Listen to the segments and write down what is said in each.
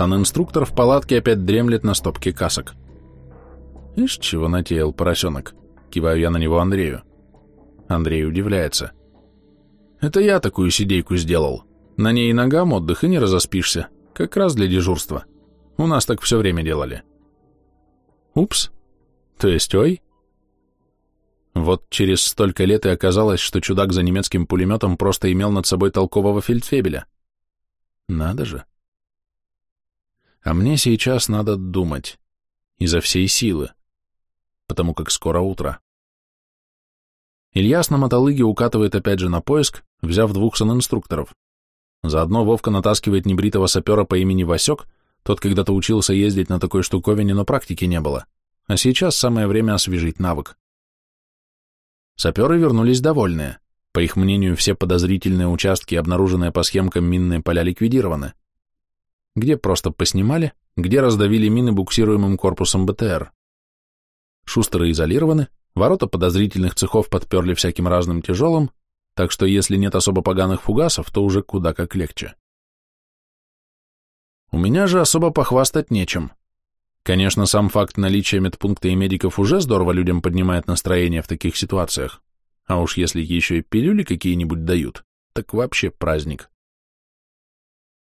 Сан-инструктор в палатке опять дремлет на стопке касок. Ишь, чего натеял поросенок. Киваю я на него Андрею. Андрей удивляется. Это я такую сидейку сделал. На ней и ногам отдых, и не разоспишься. Как раз для дежурства. У нас так все время делали. Упс. То есть, ой? Вот через столько лет и оказалось, что чудак за немецким пулеметом просто имел над собой толкового фельдфебеля. Надо же. А мне сейчас надо думать. Изо всей силы. Потому как скоро утро. Ильяс на мотолыге укатывает опять же на поиск, взяв двух санинструкторов. Заодно Вовка натаскивает небритого сапера по имени Васек, тот когда-то учился ездить на такой штуковине, но практики не было. А сейчас самое время освежить навык. Саперы вернулись довольные. По их мнению, все подозрительные участки, обнаруженные по схемкам минные поля, ликвидированы. Где просто поснимали, где раздавили мины буксируемым корпусом БТР. Шустеры изолированы, ворота подозрительных цехов подперли всяким разным тяжелым, так что если нет особо поганых фугасов, то уже куда как легче. У меня же особо похвастать нечем. Конечно, сам факт наличия медпункта и медиков уже здорово людям поднимает настроение в таких ситуациях, а уж если еще и пилюли какие-нибудь дают, так вообще праздник.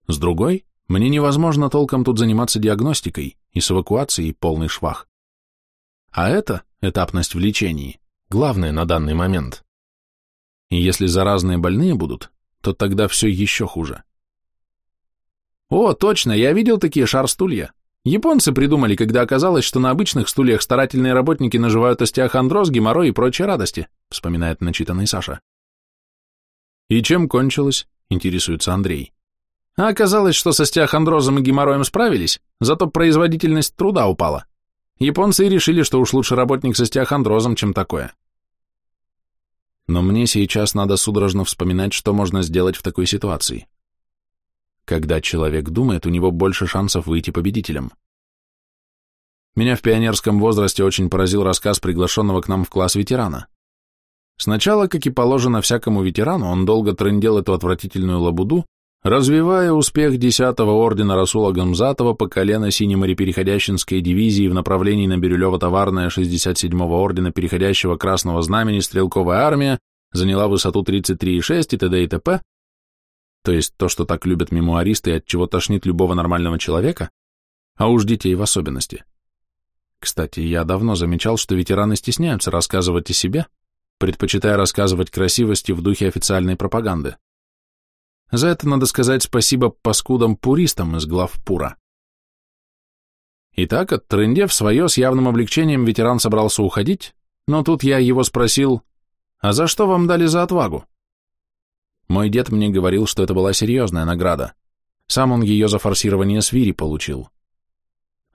С другой, мне невозможно толком тут заниматься диагностикой и с эвакуацией полный швах. А это, этапность в лечении, главное на данный момент. И если заразные больные будут, то тогда все еще хуже. О, точно, я видел такие шар-стулья. Японцы придумали, когда оказалось, что на обычных стульях старательные работники наживают остеохондроз, геморрой и прочие радости, вспоминает начитанный Саша. И чем кончилось, интересуется Андрей. А оказалось, что с остеохондрозом и геморроем справились, зато производительность труда упала. Японцы и решили, что уж лучше работник с остеохондрозом, чем такое. Но мне сейчас надо судорожно вспоминать, что можно сделать в такой ситуации. Когда человек думает, у него больше шансов выйти победителем. Меня в пионерском возрасте очень поразил рассказ приглашенного к нам в класс ветерана. Сначала, как и положено всякому ветерану, он долго трындел эту отвратительную лабуду, Развивая успех 10-го ордена Расула Гамзатова по колено синей дивизии в направлении на Бирюлево-Товарное 67-го ордена переходящего Красного Знамени стрелковая армия заняла высоту 33,6 и т.д. и т.п., то есть то, что так любят мемуаристы и от чего тошнит любого нормального человека, а уж детей в особенности. Кстати, я давно замечал, что ветераны стесняются рассказывать о себе, предпочитая рассказывать красивости в духе официальной пропаганды. За это надо сказать спасибо паскудам-пуристам из глав Пура. Итак, оттрындев свое с явным облегчением, ветеран собрался уходить, но тут я его спросил, «А за что вам дали за отвагу?» Мой дед мне говорил, что это была серьезная награда. Сам он ее за форсирование свири получил.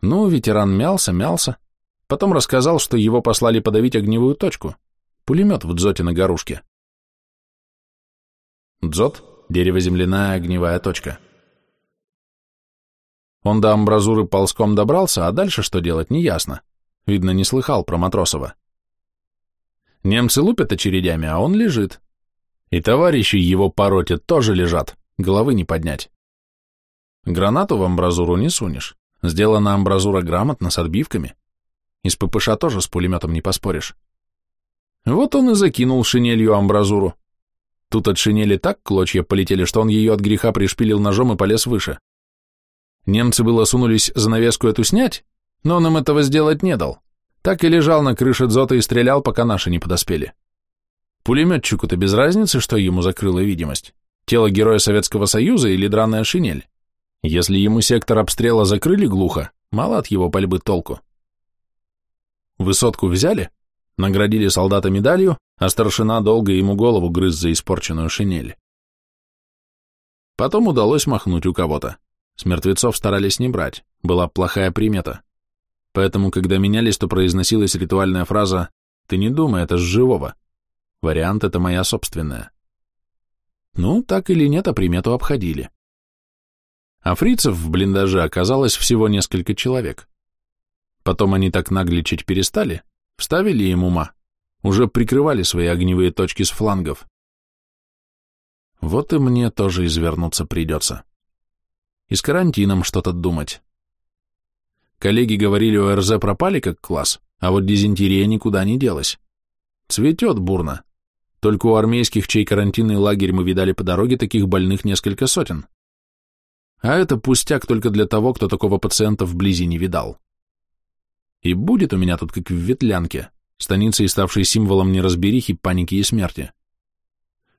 Ну, ветеран мялся, мялся, потом рассказал, что его послали подавить огневую точку, пулемет в дзоте на горушке. Дзот Дерево-земляная огневая точка. Он до амбразуры ползком добрался, а дальше что делать, неясно. Видно, не слыхал про Матросова. Немцы лупят очередями, а он лежит. И товарищи его поротят тоже лежат, головы не поднять. Гранату в амбразуру не сунешь. Сделана амбразура грамотно, с отбивками. Из ППШ тоже с пулеметом не поспоришь. Вот он и закинул шинелью амбразуру. Тут от шинели так клочья полетели, что он ее от греха пришпилил ножом и полез выше. Немцы было сунулись занавеску эту снять, но он им этого сделать не дал. Так и лежал на крыше дзота и стрелял, пока наши не подоспели. Пулеметчику-то без разницы, что ему закрыла видимость. Тело героя Советского Союза или драная шинель. Если ему сектор обстрела закрыли глухо, мало от его пальбы толку. Высотку взяли, наградили солдата медалью, а старшина долго ему голову грыз за испорченную шинель. Потом удалось махнуть у кого-то. С мертвецов старались не брать, была плохая примета. Поэтому, когда менялись, то произносилась ритуальная фраза «Ты не думай, это с живого». Вариант это моя собственная. Ну, так или нет, а примету обходили. А фрицев в блиндаже оказалось всего несколько человек. Потом они так нагличать перестали, вставили им ума, уже прикрывали свои огневые точки с флангов. Вот и мне тоже извернуться придется. и с карантином что-то думать. Коллеги говорили, ОРЗ пропали как класс, а вот дизентерия никуда не делась. Цветет бурно. Только у армейских, чей карантинный лагерь мы видали по дороге, таких больных несколько сотен. А это пустяк только для того, кто такого пациента вблизи не видал. И будет у меня тут как в Ветлянке, станице, ставшей символом неразберихи, паники и смерти.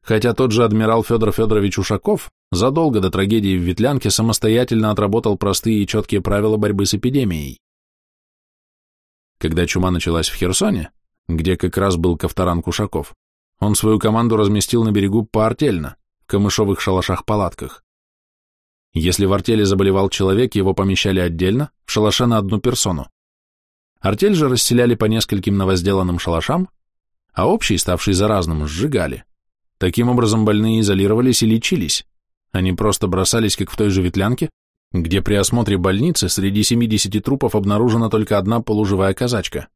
Хотя тот же адмирал Федор Федорович Ушаков задолго до трагедии в Ветлянке самостоятельно отработал простые и четкие правила борьбы с эпидемией. Когда чума началась в Херсоне, где как раз был Ковторан Кушаков, он свою команду разместил на берегу поартельно, в камышовых шалашах-палатках. Если в артели заболевал человек, его помещали отдельно, в шалаше на одну персону. Артель же расселяли по нескольким новозделанным шалашам, а общий, ставший заразным, сжигали. Таким образом больные изолировались и лечились. Они просто бросались, как в той же ветлянке, где при осмотре больницы среди 70 трупов обнаружена только одна полуживая казачка.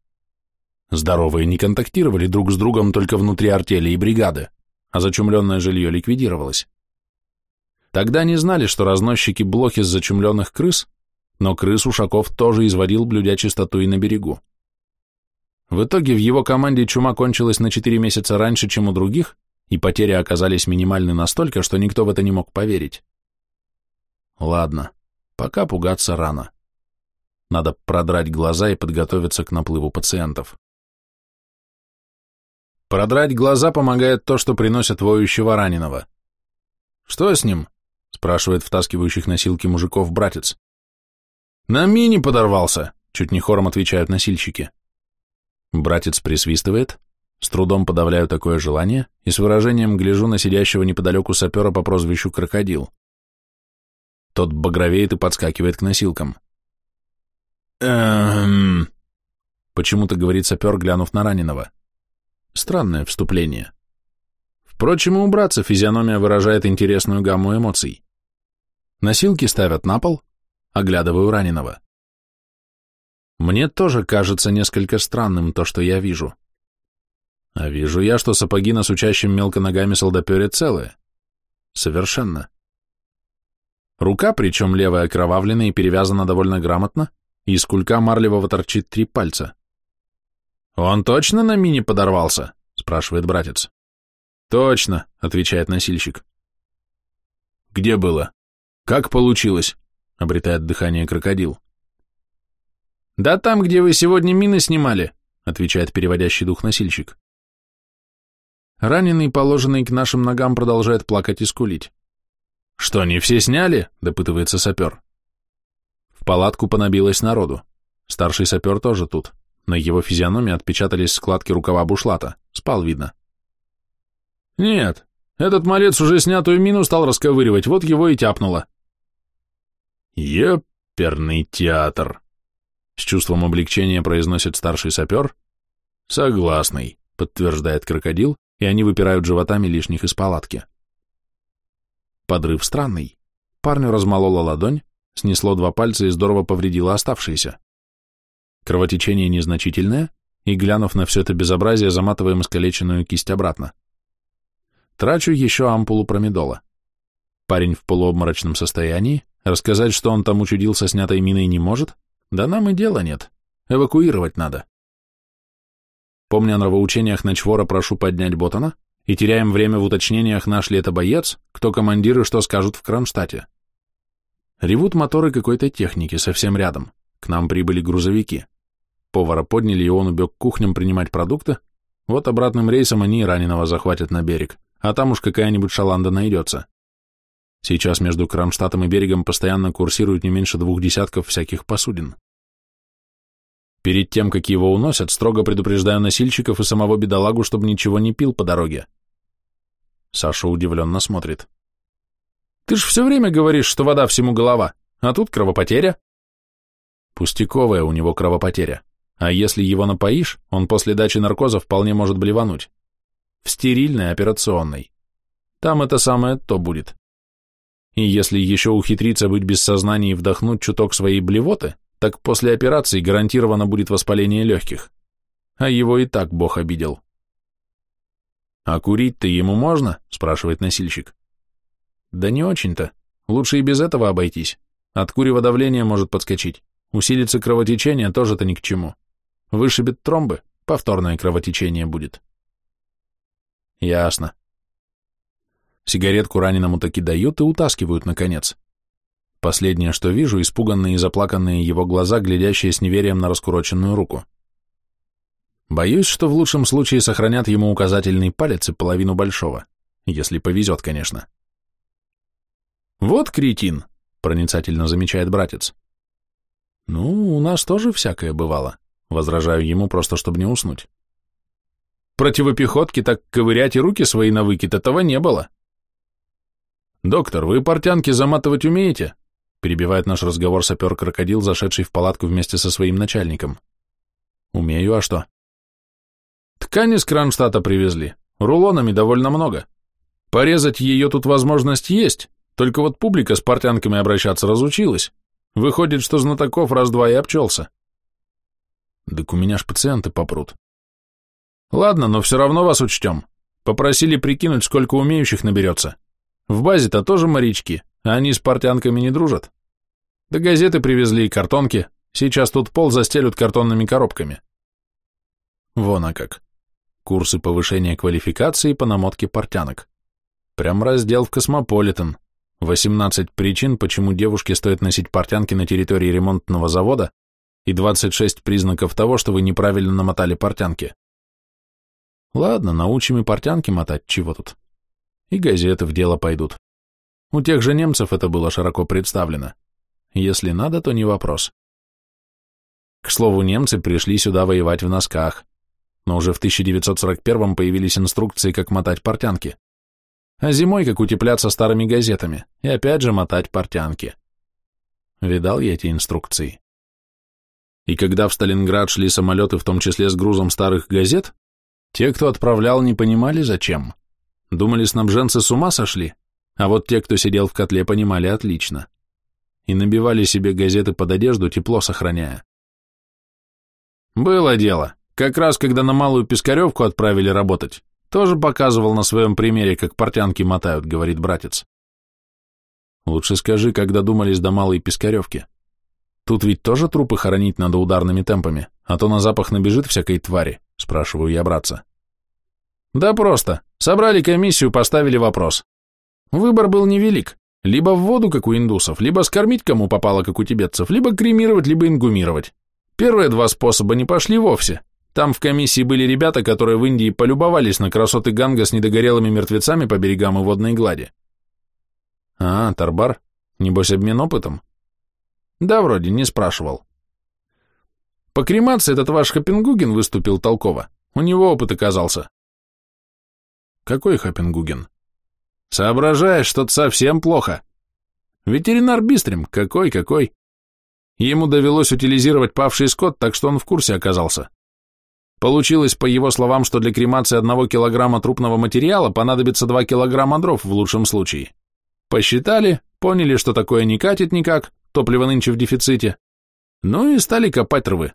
Здоровые не контактировали друг с другом только внутри артели и бригады, а зачумленное жилье ликвидировалось. Тогда не знали, что разносчики блох из зачумленных крыс, но крыс Ушаков тоже изводил, блюдя чистоту и на берегу. В итоге в его команде чума кончилась на 4 месяца раньше, чем у других, и потери оказались минимальны настолько, что никто в это не мог поверить. Ладно, пока пугаться рано. Надо продрать глаза и подготовиться к наплыву пациентов. Продрать глаза помогает то, что приносят воющего раненого. Что с ним? спрашивает втаскивающих носилки мужиков братец. На мини подорвался, чуть не хором отвечают носильщики. Братец присвистывает, с трудом подавляю такое желание и с выражением гляжу на сидящего неподалеку сапера по прозвищу Крокодил. Тот багровеет и подскакивает к носилкам. «Эм...» Почему-то говорит сапер, глянув на раненого. Странное вступление. Впрочем, и у братца физиономия выражает интересную гамму эмоций. Носилки ставят на пол, оглядываю раненого. Мне тоже кажется несколько странным то, что я вижу. А вижу я, что сапоги на сучащем мелко ногами солдапере целые. Совершенно. Рука, причем левая окровавлена и перевязана довольно грамотно, и из кулька марлевого торчит три пальца. «Он точно на мини подорвался?» — спрашивает братец. «Точно», — отвечает носильщик. «Где было? Как получилось?» — обретает дыхание крокодил. «Да там, где вы сегодня мины снимали», — отвечает переводящий дух носильщик. Раненый, положенный к нашим ногам, продолжает плакать и скулить. «Что, не все сняли?» — допытывается сапер. В палатку понабилось народу. Старший сапер тоже тут. На его физиономии отпечатались складки рукава бушлата. Спал, видно. «Нет, этот малец уже снятую мину стал расковыривать, вот его и тяпнуло». «Еперный театр!» С чувством облегчения произносит старший сапер. «Согласный», — подтверждает крокодил, и они выпирают животами лишних из палатки. Подрыв странный. Парню размолола ладонь, снесло два пальца и здорово повредило оставшиеся. Кровотечение незначительное, и, глянув на все это безобразие, заматываем искалеченную кисть обратно. Трачу еще ампулу промедола. Парень в полуобморочном состоянии, рассказать, что он там учудил со снятой миной не может, да нам и дела нет, эвакуировать надо. Помня о нравоучениях Ночвора, прошу поднять Ботана, и теряем время в уточнениях, наш ли это боец, кто командир и что скажут в Кронштадте. Ревут моторы какой-то техники совсем рядом, к нам прибыли грузовики. Повара подняли, и он убег к кухням принимать продукты. Вот обратным рейсом они раненого захватят на берег, а там уж какая-нибудь шаланда найдется. Сейчас между Кронштадтом и берегом постоянно курсируют не меньше двух десятков всяких посудин. Перед тем, как его уносят, строго предупреждаю носильщиков и самого бедолагу, чтобы ничего не пил по дороге. Саша удивленно смотрит. «Ты ж все время говоришь, что вода всему голова, а тут кровопотеря». Пустяковая у него кровопотеря. А если его напоишь, он после дачи наркоза вполне может блевануть. В стерильной операционной. Там это самое то будет. И если еще ухитриться быть без сознания и вдохнуть чуток своей блевоты, так после операции гарантированно будет воспаление легких. А его и так Бог обидел. «А курить-то ему можно?» – спрашивает носильщик. «Да не очень-то. Лучше и без этого обойтись», От курева давление может подскочить. Усилится кровотечение, тоже-то ни к чему. Вышибет тромбы, повторное кровотечение будет. Ясно. Сигаретку раненому таки дают и утаскивают, наконец. Последнее, что вижу, испуганные и заплаканные его глаза, глядящие с неверием на раскуроченную руку. Боюсь, что в лучшем случае сохранят ему указательный палец и половину большого, если повезет, конечно. «Вот кретин», — проницательно замечает братец. «Ну, у нас тоже всякое бывало», — возражаю ему, просто чтобы не уснуть. «Противопехотки так ковырять и руки свои на выкид, этого не было». «Доктор, вы портянки заматывать умеете?» перебивает наш разговор сапер-крокодил, зашедший в палатку вместе со своим начальником. Умею, а что? Ткань из Кронштадта привезли, рулонами довольно много. Порезать ее тут возможность есть, только вот публика с портянками обращаться разучилась. Выходит, что знатоков раз-два и обчелся. Так у меня ж пациенты попрут. Ладно, но все равно вас учтем. Попросили прикинуть, сколько умеющих наберется. В базе-то тоже морячки, а они с портянками не дружат. Да газеты привезли и картонки. Сейчас тут пол застелют картонными коробками. Вон а как. Курсы повышения квалификации по намотке портянок. Прям раздел в Космополитен. 18 причин, почему девушке стоит носить портянки на территории ремонтного завода и 26 признаков того, что вы неправильно намотали портянки. Ладно, научим и портянки мотать, чего тут. И газеты в дело пойдут. У тех же немцев это было широко представлено. Если надо, то не вопрос. К слову, немцы пришли сюда воевать в носках, но уже в 1941 появились инструкции, как мотать портянки. А зимой, как утепляться старыми газетами, и опять же мотать портянки. Видал я эти инструкции. И когда в Сталинград шли самолеты, в том числе с грузом старых газет, те, кто отправлял, не понимали, зачем. Думали, снабженцы с ума сошли, а вот те, кто сидел в котле, понимали отлично и набивали себе газеты под одежду, тепло сохраняя. Было дело. Как раз когда на Малую Пискаревку отправили работать, тоже показывал на своем примере, как портянки мотают, говорит братец. Лучше скажи, когда думались до Малой Пискаревки. Тут ведь тоже трупы хоронить надо ударными темпами, а то на запах набежит всякой твари, спрашиваю я братца. Да просто. Собрали комиссию, поставили вопрос. Выбор был невелик. Либо в воду, как у индусов, либо скормить кому попало, как у тибетцев, либо кремировать, либо ингумировать. Первые два способа не пошли вовсе. Там в комиссии были ребята, которые в Индии полюбовались на красоты Ганга с недогорелыми мертвецами по берегам и водной глади. А, Тарбар? Небось, обмен опытом? Да, вроде, не спрашивал. По кремации этот ваш Хапенгуген выступил толково. У него опыт оказался. Какой Хапенгуген? Соображаешь, что-то совсем плохо. Ветеринар Бистрим, какой-какой. Ему довелось утилизировать павший скот, так что он в курсе оказался. Получилось, по его словам, что для кремации одного килограмма трупного материала понадобится два килограмма дров в лучшем случае. Посчитали, поняли, что такое не катит никак, топливо нынче в дефиците. Ну и стали копать рвы.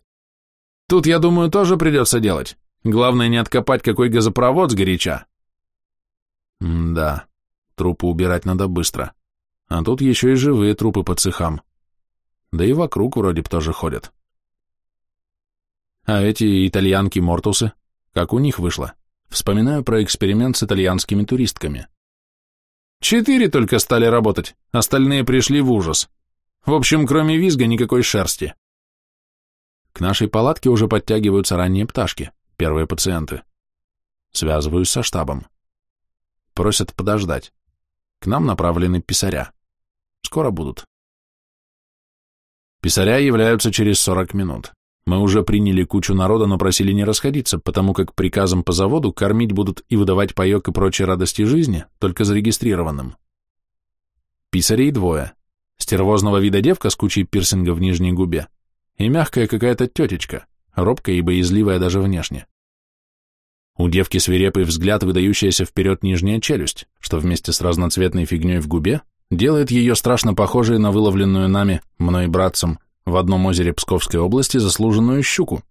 Тут, я думаю, тоже придется делать. Главное не откопать какой газопровод сгоряча. Да. Трупы убирать надо быстро. А тут еще и живые трупы по цехам. Да и вокруг вроде бы тоже ходят. А эти итальянки-мортусы, как у них вышло? Вспоминаю про эксперимент с итальянскими туристками. Четыре только стали работать, остальные пришли в ужас. В общем, кроме визга никакой шерсти. К нашей палатке уже подтягиваются ранние пташки, первые пациенты. Связываюсь со штабом. Просят подождать. К нам направлены писаря. Скоро будут. Писаря являются через 40 минут. Мы уже приняли кучу народа, но просили не расходиться, потому как приказом по заводу кормить будут и выдавать паек и прочие радости жизни только зарегистрированным. Писарей двое. Стервозного вида девка с кучей пирсинга в нижней губе и мягкая какая-то тетечка, робкая и боязливая даже внешне. У девки свирепый взгляд, выдающаяся вперед нижняя челюсть, что вместе с разноцветной фигней в губе делает ее страшно похожей на выловленную нами, мной братцем, в одном озере Псковской области заслуженную щуку.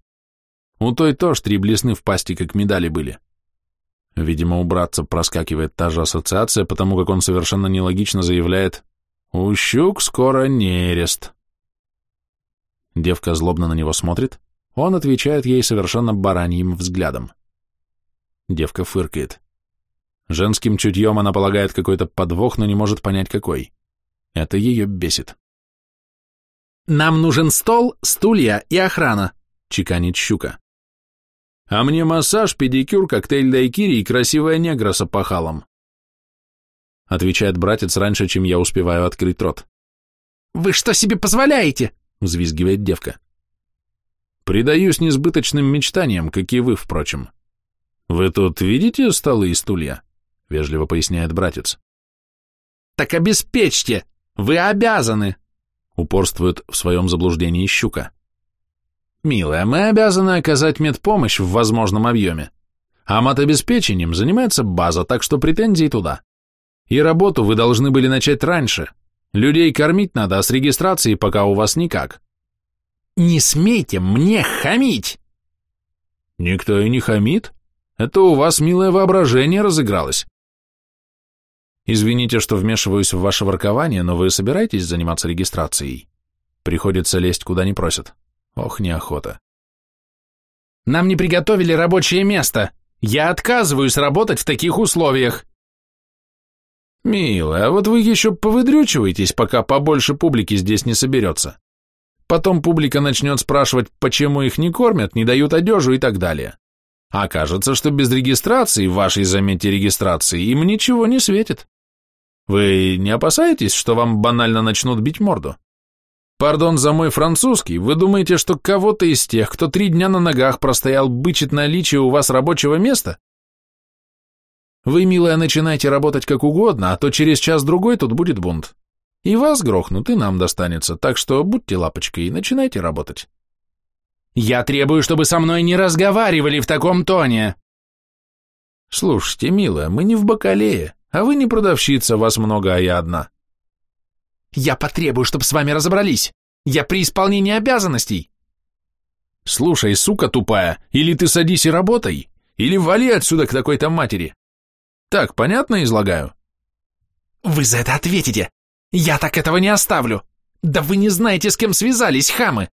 У той тоже три блесны в пасти, как медали были. Видимо, у братца проскакивает та же ассоциация, потому как он совершенно нелогично заявляет У щук скоро нерест. Девка злобно на него смотрит, он отвечает ей совершенно бараньим взглядом. Девка фыркает. Женским чутьем она полагает какой-то подвох, но не может понять какой. Это ее бесит. «Нам нужен стол, стулья и охрана», — чеканит щука. «А мне массаж, педикюр, коктейль дайкири и красивая негра с опахалом», — отвечает братец раньше, чем я успеваю открыть рот. «Вы что себе позволяете?» — взвизгивает девка. «Предаюсь несбыточным мечтаниям, как и вы, впрочем. Вы тут видите столы и стулья?» — вежливо поясняет братец. «Так обеспечьте! Вы обязаны!» — упорствует в своем заблуждении щука. «Милая, мы обязаны оказать медпомощь в возможном объеме, а матобеспечением занимается база, так что претензии туда. И работу вы должны были начать раньше. Людей кормить надо, а с регистрацией пока у вас никак». «Не смейте мне хамить!» «Никто и не хамит. Это у вас милое воображение разыгралось. Извините, что вмешиваюсь в ваше воркование, но вы собираетесь заниматься регистрацией? Приходится лезть куда не просят. Ох, неохота. Нам не приготовили рабочее место. Я отказываюсь работать в таких условиях. Милая, а вот вы еще повыдрючиваетесь, пока побольше публики здесь не соберется. Потом публика начнет спрашивать, почему их не кормят, не дают одежу и так далее. Окажется, что без регистрации, вашей, заметьте, регистрации, им ничего не светит. Вы не опасаетесь, что вам банально начнут бить морду? Пардон за мой французский, вы думаете, что кого-то из тех, кто три дня на ногах простоял, бычит наличие у вас рабочего места? Вы, милая, начинайте работать как угодно, а то через час-другой тут будет бунт. И вас грохнут, и нам достанется, так что будьте лапочкой и начинайте работать. Я требую, чтобы со мной не разговаривали в таком тоне. Слушайте, милая, мы не в бакалее. А вы не продавщица, вас много, а я одна. Я потребую, чтобы с вами разобрались. Я при исполнении обязанностей. Слушай, сука тупая, или ты садись и работай, или вали отсюда к такой-то матери. Так, понятно излагаю? Вы за это ответите. Я так этого не оставлю. Да вы не знаете, с кем связались, хамы.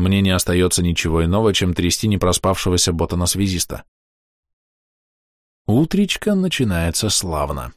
Мне не остается ничего иного, чем трясти непроспавшегося ботана-связиста. Утречка начинается славно.